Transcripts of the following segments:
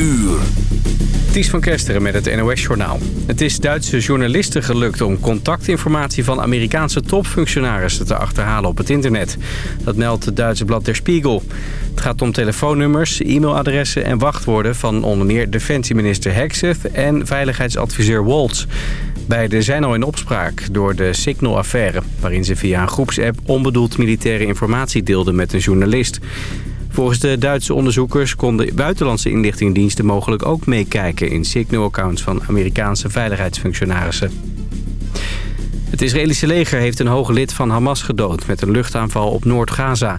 uur. Van Kesteren met het NOS-journaal. Het is Duitse journalisten gelukt om contactinformatie van Amerikaanse topfunctionarissen te achterhalen op het internet. Dat meldt het Duitse blad Der Spiegel. Het gaat om telefoonnummers, e-mailadressen en wachtwoorden van onder meer defensieminister Hegseth en veiligheidsadviseur Waltz. Beiden zijn al in opspraak door de Signal-affaire... waarin ze via een groepsapp onbedoeld militaire informatie deelden met een journalist. Volgens de Duitse onderzoekers konden buitenlandse inlichtingendiensten mogelijk ook meekijken... in Signal-accounts van Amerikaanse veiligheidsfunctionarissen. Het Israëlische leger heeft een hoge lid van Hamas gedood met een luchtaanval op Noord-Gaza.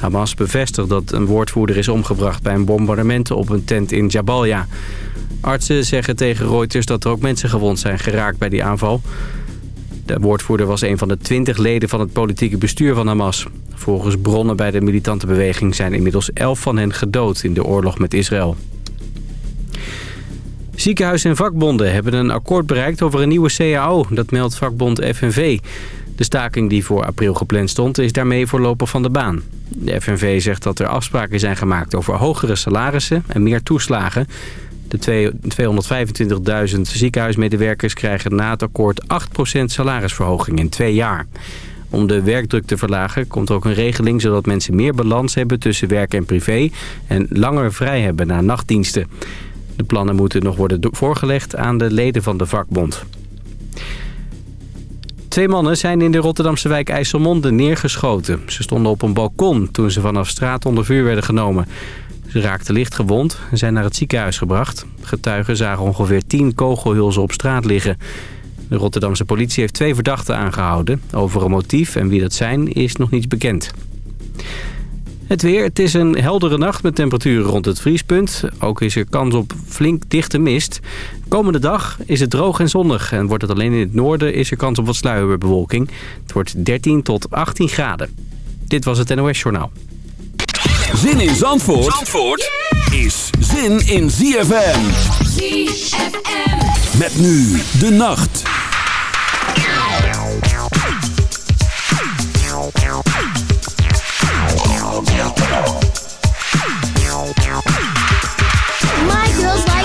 Hamas bevestigt dat een woordvoerder is omgebracht bij een bombardement op een tent in Jabalia. Artsen zeggen tegen Reuters dat er ook mensen gewond zijn geraakt bij die aanval. De woordvoerder was een van de twintig leden van het politieke bestuur van Hamas. Volgens bronnen bij de militante beweging zijn inmiddels elf van hen gedood in de oorlog met Israël. Ziekenhuizen en vakbonden hebben een akkoord bereikt over een nieuwe CAO. Dat meldt vakbond FNV. De staking die voor april gepland stond is daarmee voorlopig van de baan. De FNV zegt dat er afspraken zijn gemaakt over hogere salarissen en meer toeslagen. De 225.000 ziekenhuismedewerkers krijgen na het akkoord 8% salarisverhoging in twee jaar. Om de werkdruk te verlagen komt er ook een regeling... zodat mensen meer balans hebben tussen werk en privé... en langer vrij hebben na nachtdiensten. De plannen moeten nog worden voorgelegd aan de leden van de vakbond. Twee mannen zijn in de Rotterdamse wijk IJsselmonde neergeschoten. Ze stonden op een balkon toen ze vanaf straat onder vuur werden genomen. Ze raakten licht gewond en zijn naar het ziekenhuis gebracht. Getuigen zagen ongeveer tien kogelhulzen op straat liggen. De Rotterdamse politie heeft twee verdachten aangehouden. Over een motief en wie dat zijn is nog niets bekend. Het weer. Het is een heldere nacht met temperaturen rond het vriespunt. Ook is er kans op flink dichte mist. Komende dag is het droog en zonnig. En wordt het alleen in het noorden is er kans op wat sluierbewolking. Het wordt 13 tot 18 graden. Dit was het NOS Journaal. Zin in Zandvoort, Zandvoort is zin in ZFM. ZFM. Met nu de nacht. My girl's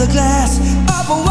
another glass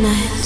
night.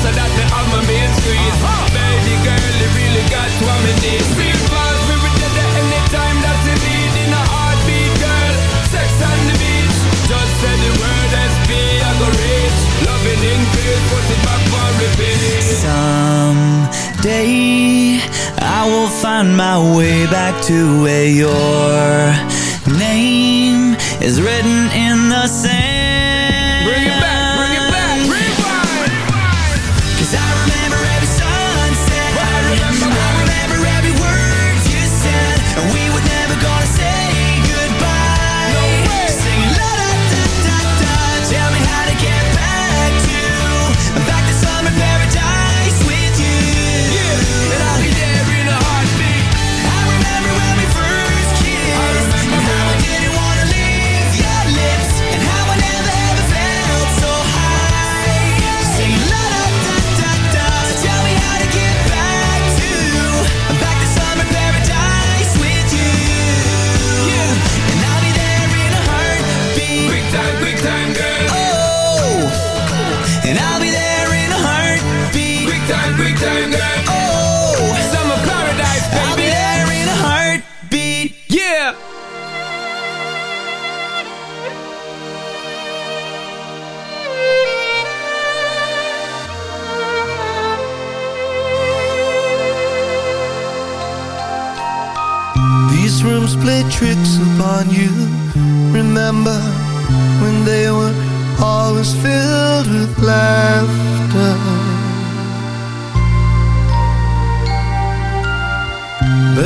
so that the. Baby girl, you really got what me need. Feel fast, we that you need. In a heartbeat, girl, sex on the beach. Just say the word SP, I go reach. Loving in put it back for repeat. Someday I will find my way back to where your name is written in the sand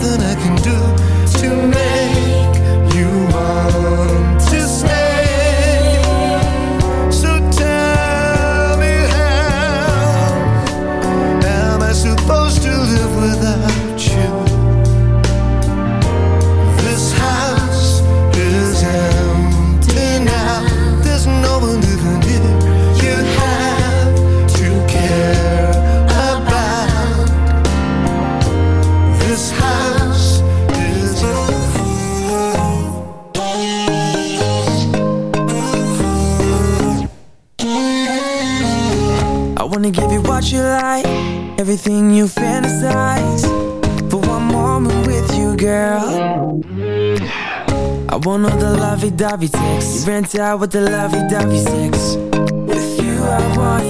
Nothing I can lovey-dovey sex. You rent out with the lovey-dovey sex. With you, I want